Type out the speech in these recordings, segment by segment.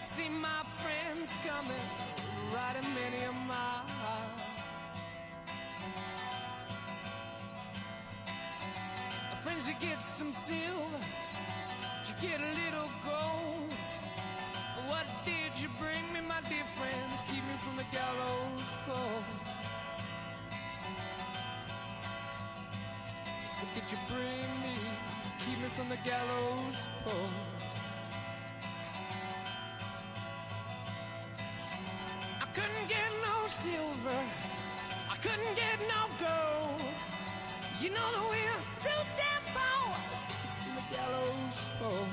see my friends coming, riding many a mile. Friends, you get some silver, you get a little gold. What did you bring me, my dear friends? Keep me from the gallows pole. What did you bring me? Keep me from the gallows pole. Couldn't get no gold. You know the way I'm too damn poor. From the gallows pole.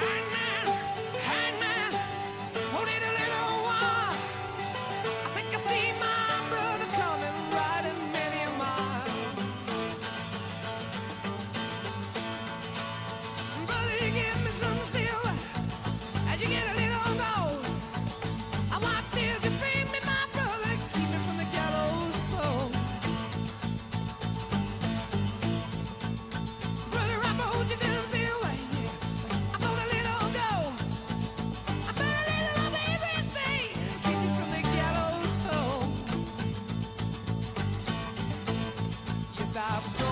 Hangman, hangman, hold it a little while. I think I see my brother coming, riding many a mile. Me some silver I've you.